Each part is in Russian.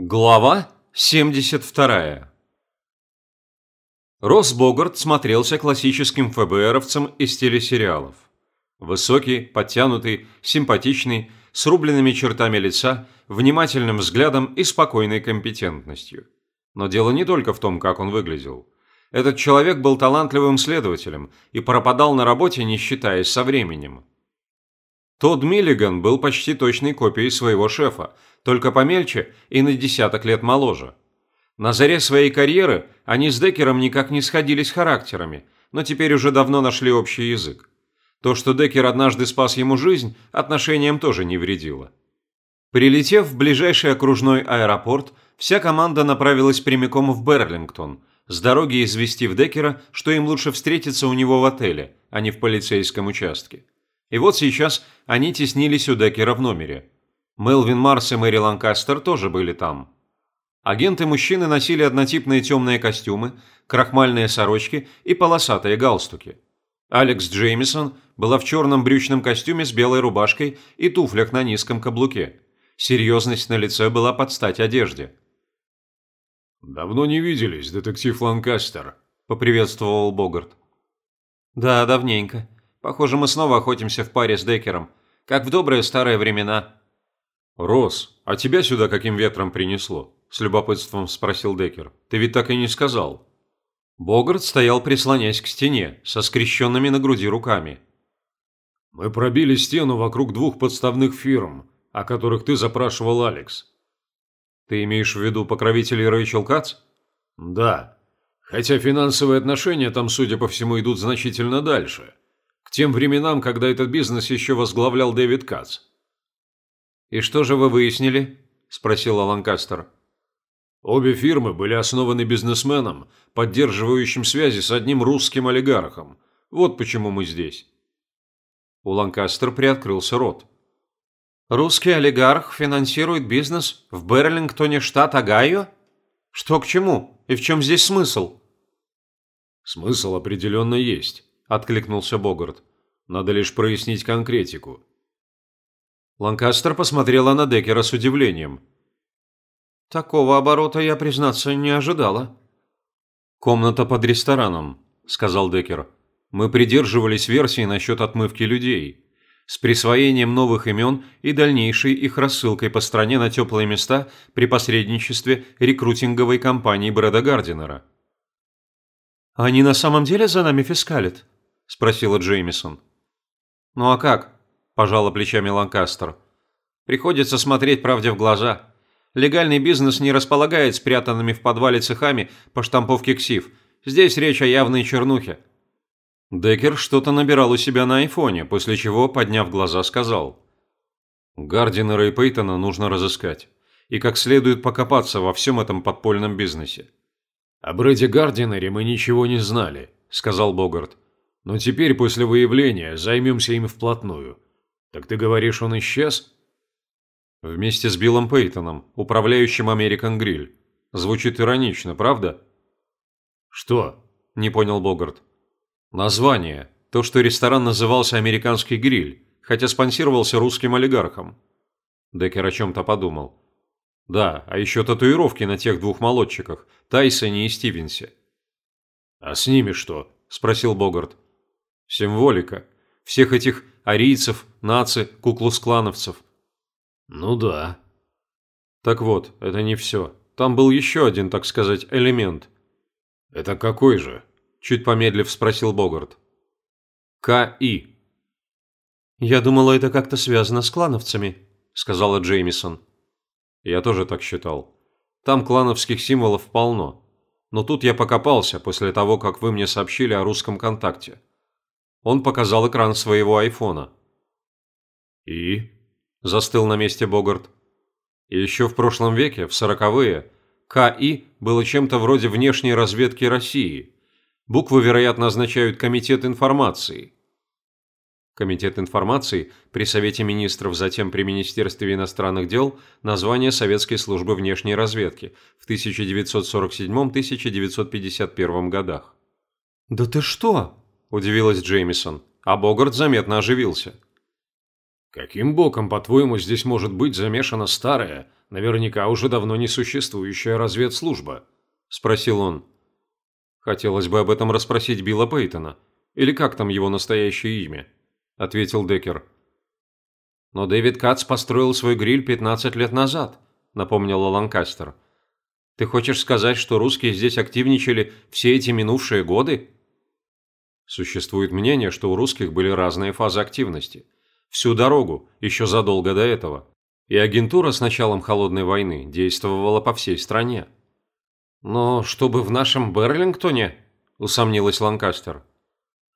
Глава 72 Росс Богарт смотрелся классическим ФБРовцем из телесериалов. Высокий, подтянутый, симпатичный, с рубленными чертами лица, внимательным взглядом и спокойной компетентностью. Но дело не только в том, как он выглядел. Этот человек был талантливым следователем и пропадал на работе, не считаясь со временем. Тодд Миллиган был почти точной копией своего шефа, только помельче и на десяток лет моложе. На заре своей карьеры они с Деккером никак не сходились характерами, но теперь уже давно нашли общий язык. То, что Деккер однажды спас ему жизнь, отношениям тоже не вредило. Прилетев в ближайший окружной аэропорт, вся команда направилась прямиком в Берлингтон, с дороги известив Деккера, что им лучше встретиться у него в отеле, а не в полицейском участке. И вот сейчас они теснились у Деккера в номере. Мелвин Марс и Мэри Ланкастер тоже были там. Агенты-мужчины носили однотипные темные костюмы, крахмальные сорочки и полосатые галстуки. Алекс Джеймисон была в черном брючном костюме с белой рубашкой и туфлях на низком каблуке. Серьезность на лице была под стать одежде. «Давно не виделись, детектив Ланкастер», – поприветствовал Богарт. «Да, давненько. Похоже, мы снова охотимся в паре с Деккером, как в добрые старые времена». «Рос, а тебя сюда каким ветром принесло?» – с любопытством спросил Деккер. «Ты ведь так и не сказал». Богарт стоял, прислонясь к стене, со скрещенными на груди руками. «Мы пробили стену вокруг двух подставных фирм, о которых ты запрашивал Алекс». «Ты имеешь в виду покровителей Рэйчел Кац?» «Да. Хотя финансовые отношения там, судя по всему, идут значительно дальше. К тем временам, когда этот бизнес еще возглавлял Дэвид Кац». «И что же вы выяснили?» – спросил Ланкастер. Обе фирмы были основаны бизнесменом, поддерживающим связи с одним русским олигархом. Вот почему мы здесь. У Ланкастер приоткрылся рот. «Русский олигарх финансирует бизнес в Берлингтоне, штат Огайо? Что к чему? И в чем здесь смысл?» «Смысл определенно есть», – откликнулся Богарт. «Надо лишь прояснить конкретику. Ланкастер посмотрела на Деккера с удивлением. «Такого оборота я, признаться, не ожидала». «Комната под рестораном», – сказал Деккер. «Мы придерживались версии насчет отмывки людей. С присвоением новых имен и дальнейшей их рассылкой по стране на теплые места при посредничестве рекрутинговой компании Брэда Гардинера». «Они на самом деле за нами фискалят?» – спросила Джеймисон. «Ну а как? пожала плечами Ланкастер. Приходится смотреть правде в глаза. Легальный бизнес не располагает спрятанными в подвале цехами по штамповке ксив. Здесь речь о явной чернухе. Деккер что-то набирал у себя на айфоне, после чего, подняв глаза, сказал. Гардинера и Пейтона нужно разыскать. И как следует покопаться во всем этом подпольном бизнесе. «О Брэде Гардинере мы ничего не знали», – сказал Богарт. «Но теперь, после выявления, займемся им вплотную. «Так ты говоришь, он исчез?» «Вместе с Биллом Пейтоном, управляющим American Grill. Звучит иронично, правда?» «Что?» – не понял Богарт. «Название. То, что ресторан назывался «Американский гриль», хотя спонсировался русским олигархом». Деккер о чем-то подумал. «Да, а еще татуировки на тех двух молодчиках, Тайсоне и Стивенсе». «А с ними что?» – спросил Богарт. «Символика. Всех этих арийцев, наци, куклус-клановцев. Ну да. Так вот, это не все. Там был еще один, так сказать, элемент. Это какой же? Чуть помедлив спросил Богарт. К.И. «Я думала, это как-то связано с клановцами», – сказала Джеймисон. Я тоже так считал. Там клановских символов полно. Но тут я покопался после того, как вы мне сообщили о русском контакте. Он показал экран своего айфона. «И?» – застыл на месте Богарт. еще в прошлом веке, в сороковые, КИ было чем-то вроде внешней разведки России. Буквы, вероятно, означают «Комитет информации». Комитет информации при Совете министров, затем при Министерстве иностранных дел, название Советской службы внешней разведки в 1947-1951 годах. «Да ты что?» – удивилась Джеймисон, а Богарт заметно оживился. «Каким боком, по-твоему, здесь может быть замешана старая, Наверняка уже давно не существующая разведслужба», – спросил он. «Хотелось бы об этом расспросить Билла Пейтона. Или как там его настоящее имя?» – ответил Деккер. «Но Дэвид Кац построил свой гриль 15 лет назад», – напомнила Ланкастер. «Ты хочешь сказать, что русские здесь активничали все эти минувшие годы?» Существует мнение, что у русских были разные фазы активности. Всю дорогу, еще задолго до этого. И агентура с началом Холодной войны действовала по всей стране. «Но чтобы в нашем Берлингтоне?» – усомнилась Ланкастер.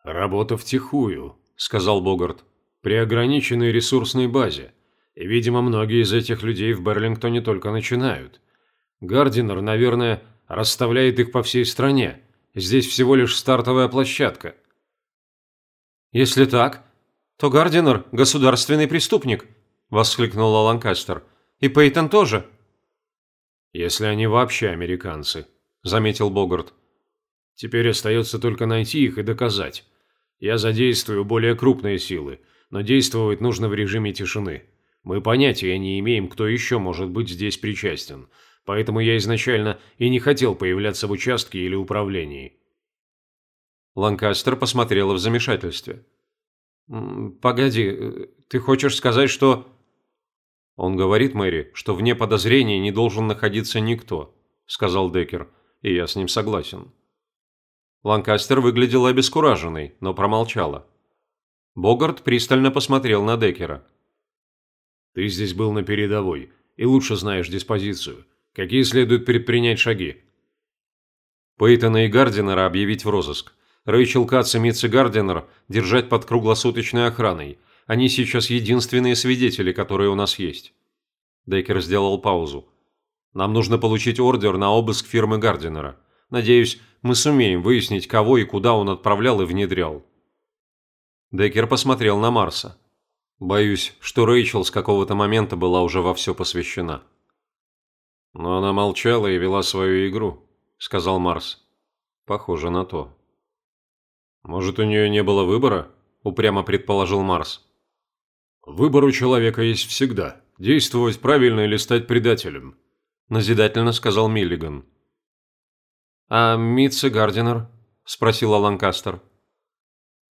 «Работа втихую», – сказал Богарт. «При ограниченной ресурсной базе. И, видимо, многие из этих людей в Берлингтоне только начинают. Гардинер, наверное, расставляет их по всей стране. Здесь всего лишь стартовая площадка. «Если так, то Гардинер – государственный преступник», – воскликнула Ланкастер. «И Пейтон тоже». «Если они вообще американцы», – заметил Богарт. «Теперь остается только найти их и доказать. Я задействую более крупные силы, но действовать нужно в режиме тишины. Мы понятия не имеем, кто еще может быть здесь причастен, поэтому я изначально и не хотел появляться в участке или управлении». Ланкастер посмотрела в замешательстве. «Погоди, ты хочешь сказать, что...» «Он говорит Мэри, что вне подозрения не должен находиться никто», – сказал Деккер, и я с ним согласен. Ланкастер выглядела обескураженной, но промолчала. Богарт пристально посмотрел на Деккера. «Ты здесь был на передовой и лучше знаешь диспозицию. Какие следует предпринять шаги?» Пейтона и Гардинера объявить в розыск. Рэйчел Кац и Митси Гардинер держать под круглосуточной охраной. Они сейчас единственные свидетели, которые у нас есть. Дейкер сделал паузу. Нам нужно получить ордер на обыск фирмы Гардинера. Надеюсь, мы сумеем выяснить, кого и куда он отправлял и внедрял. Деккер посмотрел на Марса. Боюсь, что Рэйчел с какого-то момента была уже во все посвящена. Но она молчала и вела свою игру, сказал Марс. Похоже на то. «Может, у нее не было выбора?» – упрямо предположил Марс. «Выбор у человека есть всегда. Действовать правильно или стать предателем», – назидательно сказал Миллиган. «А Митси Гардинер?» – спросила Ланкастер.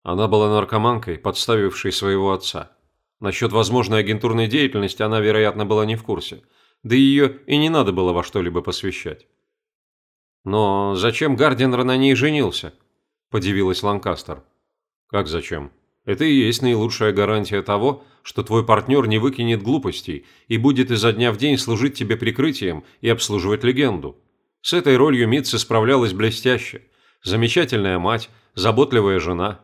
Она была наркоманкой, подставившей своего отца. Насчет возможной агентурной деятельности она, вероятно, была не в курсе, да ее и не надо было во что-либо посвящать. «Но зачем Гардинер на ней женился?» – подивилась Ланкастер. «Как зачем? Это и есть наилучшая гарантия того, что твой партнер не выкинет глупостей и будет изо дня в день служить тебе прикрытием и обслуживать легенду. С этой ролью Митца справлялась блестяще. Замечательная мать, заботливая жена.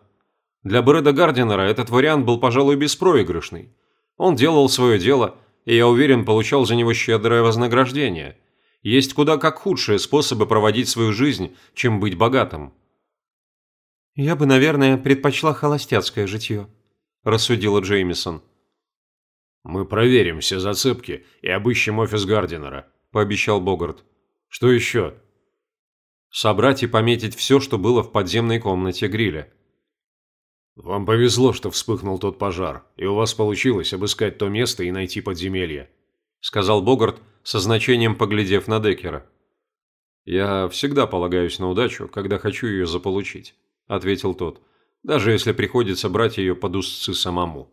Для Брэда Гардинера этот вариант был, пожалуй, беспроигрышный. Он делал свое дело, и, я уверен, получал за него щедрое вознаграждение. Есть куда как худшие способы проводить свою жизнь, чем быть богатым. «Я бы, наверное, предпочла холостяцкое житье», – рассудила Джеймисон. «Мы проверим все зацепки и обыщем офис Гардинера», – пообещал Богарт. «Что еще?» «Собрать и пометить все, что было в подземной комнате гриля». «Вам повезло, что вспыхнул тот пожар, и у вас получилось обыскать то место и найти подземелье», – сказал Богарт, со значением поглядев на Деккера. «Я всегда полагаюсь на удачу, когда хочу ее заполучить». – ответил тот, – «даже если приходится брать ее под узцы самому».